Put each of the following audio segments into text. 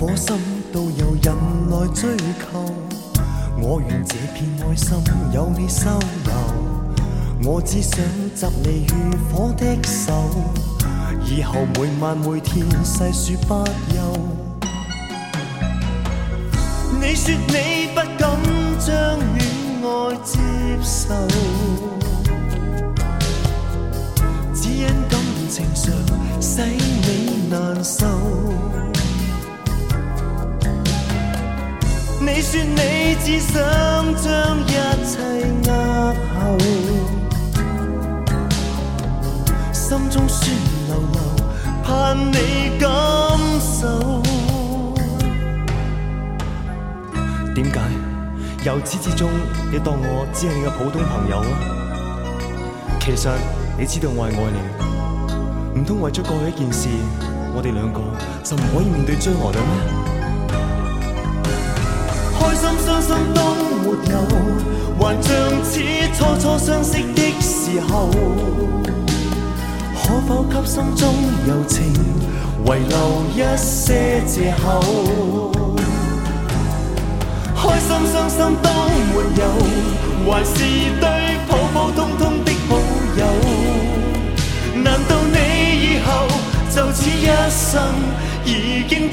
火心都由人来追求，我愿这片爱心有你收留。我只想执你如火的手，以后每晚每天细说不休。你说你不敢将恋爱接受，只因感情上使你难受。你说你只想将一切押后心中酸溜溜盼你感受点解由始至终你当我只系你嘅普通朋友啊其实你知道我系爱你唔通为咗过去一件事我哋两个就唔可以面对将来啦咩开心伤心都没有，还像似初初相识的时候。可否给心中柔情，遗留一些借口？开心伤心都没有，还是对普普通通的好友？难道你以后就此一生已经？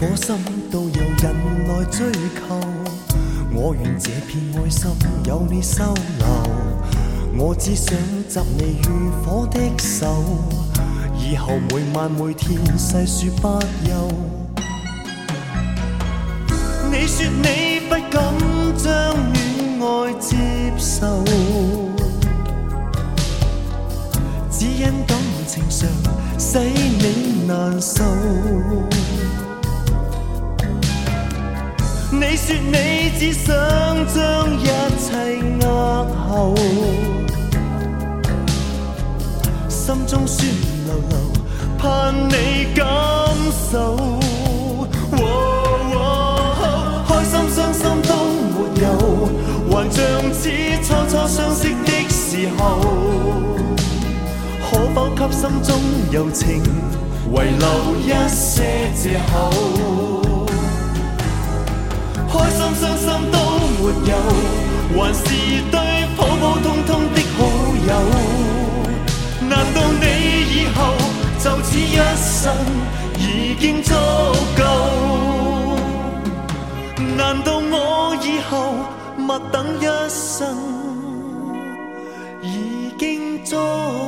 火心都有人来追求，我愿这片爱心有你收留。我只想执你如火的手，以后每晚每天细说不休。你说你不敢将恋爱接受，只因感情上使你难受。你说你只想将一切压后，心中酸溜溜，盼你感受。哦，开心伤心都没有，还像似初初相识的时候，可否给心中柔情，遗留一些借口？开心伤心都没有，还是对普普通通的好友。难道你以后就此一生已经足够？难道我以后默等一生已经足？